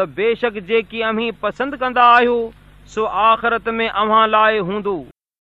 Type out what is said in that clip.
ته بيشڪ جيڪي امي پسند ڪندا آهيو سو آخرت ۾ اوهان لاءِ هوندو.